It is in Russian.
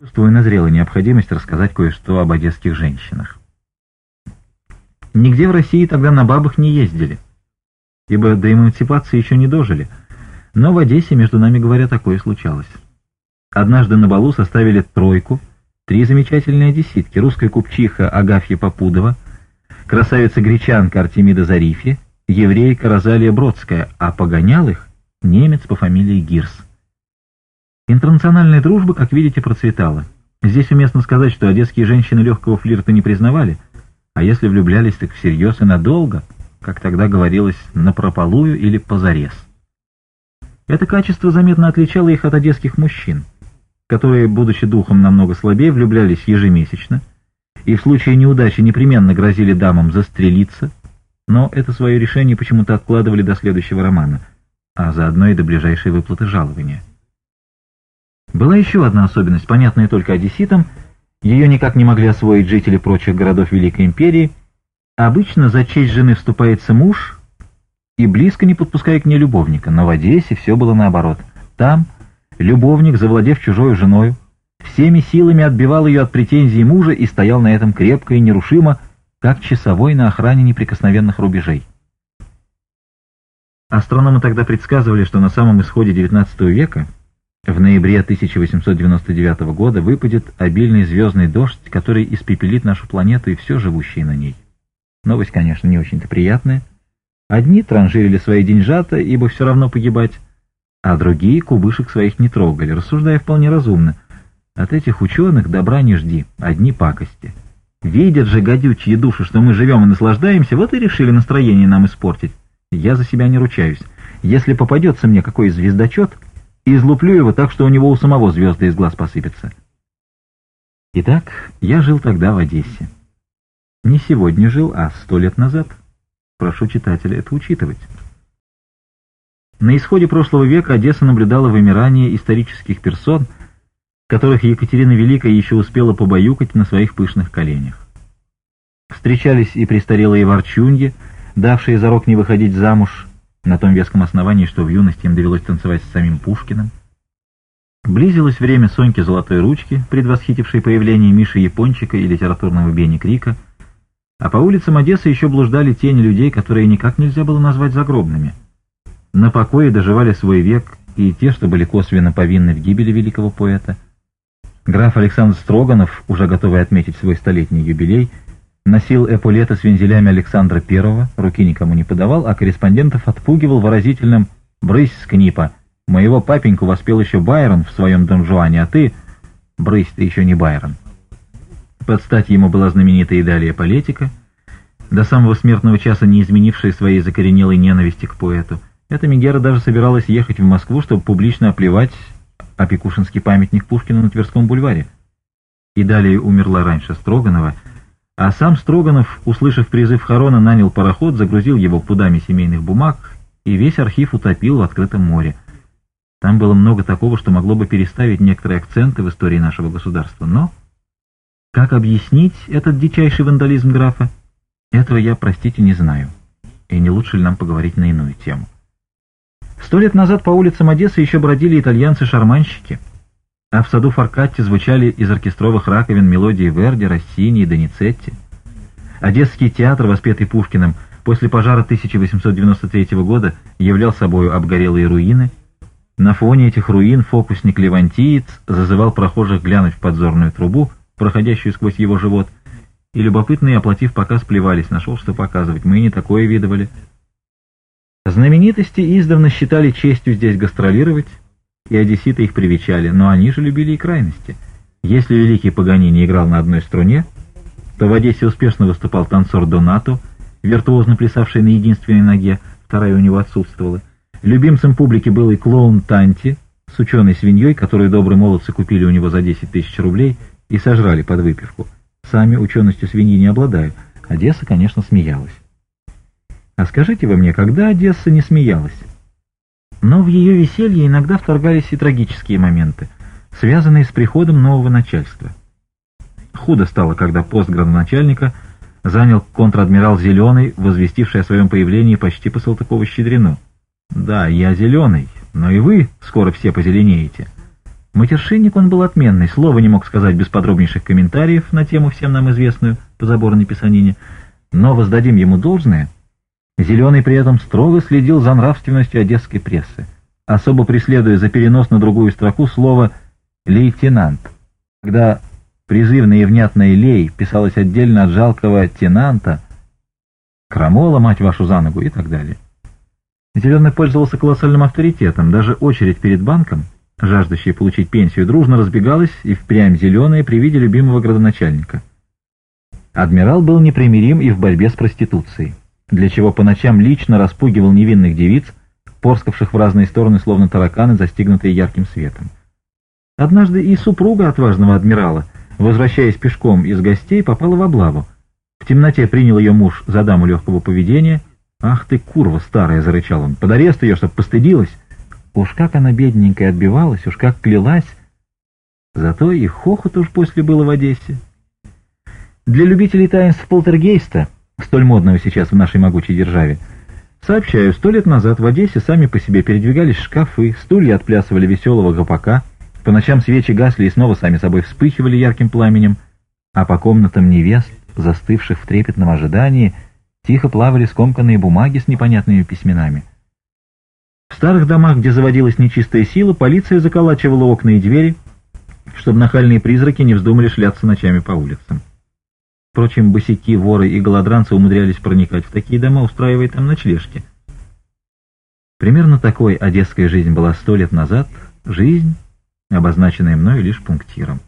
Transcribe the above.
чувствую, назрела необходимость рассказать кое-что об одесских женщинах. Нигде в России тогда на бабах не ездили, ибо до эмансипации еще не дожили, но в Одессе, между нами говоря, такое случалось. Однажды на балу составили тройку, три замечательные одесситки, русская купчиха Агафья Попудова, красавица-гречанка Артемида Зарифи, еврейка Розалия Бродская, а погонял их немец по фамилии Гирс. Интернациональная дружба, как видите, процветала. Здесь уместно сказать, что одесские женщины легкого флирта не признавали, а если влюблялись, так всерьез и надолго, как тогда говорилось, на напропалую или позарез. Это качество заметно отличало их от одесских мужчин, которые, будучи духом намного слабее, влюблялись ежемесячно и в случае неудачи непременно грозили дамам застрелиться, но это свое решение почему-то откладывали до следующего романа, а заодно и до ближайшей выплаты жалования. Была еще одна особенность, понятная только одесситам, ее никак не могли освоить жители прочих городов Великой Империи. Обычно за честь жены вступается муж и близко не подпуская к ней любовника, но в Одессе все было наоборот. Там любовник, завладев чужой женою, всеми силами отбивал ее от претензий мужа и стоял на этом крепко и нерушимо, как часовой на охране неприкосновенных рубежей. Астрономы тогда предсказывали, что на самом исходе XIX века в ноябре 1899 года выпадет обильный звездный дождь, который испепелит нашу планету и все живущее на ней. Новость, конечно, не очень-то приятная. Одни транжирили свои деньжата, ибо все равно погибать, а другие кубышек своих не трогали, рассуждая вполне разумно. От этих ученых добра не жди, одни пакости. Видят же гадючие души, что мы живем и наслаждаемся, вот и решили настроение нам испортить. Я за себя не ручаюсь. Если попадется мне какой звездочет, излуплю его так, что у него у самого звезды из глаз посыпятся. Итак, я жил тогда в Одессе. Не сегодня жил, а сто лет назад. Прошу читателя это учитывать. На исходе прошлого века Одесса наблюдала вымирание исторических персон, которых Екатерина Великая еще успела побаюкать на своих пышных коленях. Встречались и престарелые ворчуньи, давшие за рок не выходить замуж, на том веском основании, что в юности им довелось танцевать с самим Пушкиным. Близилось время Соньки Золотой Ручки, предвосхитившей появление Миши Япончика и литературного Бени Крика, а по улицам Одессы еще блуждали тени людей, которые никак нельзя было назвать загробными. На покое доживали свой век и те, что были косвенно повинны в гибели великого поэта. Граф Александр Строганов, уже готовый отметить свой столетний юбилей, — носил эполеты с вензелями Александра I, руки никому не подавал, а корреспондентов отпугивал выразительным «брысь с «Моего папеньку воспел еще Байрон в своем донжуане, а ты...» «Брысь, ты еще не Байрон». Под стать ему была знаменитая и далее политика, до самого смертного часа не изменившая своей закоренелой ненависти к поэту. Эта Мегера даже собиралась ехать в Москву, чтобы публично оплевать опекушинский памятник Пушкину на Тверском бульваре. И далее умерла раньше Строганова — а сам Строганов, услышав призыв Харона, нанял пароход, загрузил его пудами семейных бумаг и весь архив утопил в открытом море. Там было много такого, что могло бы переставить некоторые акценты в истории нашего государства. Но как объяснить этот дичайший вандализм графа? Этого я, простите, не знаю. И не лучше ли нам поговорить на иную тему? Сто лет назад по улицам Одессы еще бродили итальянцы-шарманщики — а в саду Фаркатти звучали из оркестровых раковин мелодии Верди, Россини и Доницетти. Одесский театр, воспетый Пушкиным, после пожара 1893 года являл собою обгорелые руины. На фоне этих руин фокусник Левантиец зазывал прохожих глянуть в подзорную трубу, проходящую сквозь его живот, и любопытные, оплатив показ, плевались, нашел, что показывать, мы не такое видывали. Знаменитости издавна считали честью здесь гастролировать, и одесситы их привечали, но они же любили и крайности. Если великий Паганини играл на одной струне, то в Одессе успешно выступал танцор Донато, виртуозно плясавший на единственной ноге, вторая у него отсутствовала. Любимцем публики был и клоун Танти с ученой свиньей, которую добрые молодцы купили у него за 10 тысяч рублей и сожрали под выпивку. Сами ученостью свиньи не обладаю. Одесса, конечно, смеялась. А скажите вы мне, когда Одесса не смеялась? Но в ее веселье иногда вторгались и трагические моменты, связанные с приходом нового начальства. Худо стало, когда пост градоначальника занял контр-адмирал Зеленый, возвестивший о своем появлении почти по Салтыкову-Щедрину. «Да, я Зеленый, но и вы скоро все позеленеете». Матершинник он был отменный, слова не мог сказать без подробнейших комментариев на тему всем нам известную по заборной писанине, но воздадим ему должное, Зеленый при этом строго следил за нравственностью одесской прессы, особо преследуя за перенос на другую строку слово «лейтенант». Когда призывное и внятное «лей» писалось отдельно от жалкого «тенанта», «крамола, мать вашу за ногу» и так далее. Зеленый пользовался колоссальным авторитетом, даже очередь перед банком, жаждущая получить пенсию, дружно разбегалась и впрямь зеленая при виде любимого градоначальника. Адмирал был непримирим и в борьбе с проституцией для чего по ночам лично распугивал невинных девиц, порскавших в разные стороны, словно тараканы, застигнутые ярким светом. Однажды и супруга отважного адмирала, возвращаясь пешком из гостей, попала в облаву. В темноте принял ее муж за даму легкого поведения. «Ах ты, курва старая!» — зарычал он. «Под арест ее, чтоб постыдилась!» Уж как она бедненькая отбивалась, уж как клялась. Зато и хохот уж после было в Одессе. Для любителей таинств полтергейста — столь модную сейчас в нашей могучей державе. Сообщаю, сто лет назад в Одессе сами по себе передвигались шкафы, стулья отплясывали веселого гопака, по ночам свечи гасли и снова сами собой вспыхивали ярким пламенем, а по комнатам невест, застывших в трепетном ожидании, тихо плавали скомканные бумаги с непонятными письменами. В старых домах, где заводилась нечистая сила, полиция заколачивала окна и двери, чтобы нахальные призраки не вздумали шляться ночами по улицам. Впрочем, босяки, воры и голодранцы умудрялись проникать в такие дома, устраивая там ночлежки. Примерно такой одесская жизнь была сто лет назад, жизнь, обозначенная мною лишь пунктиром.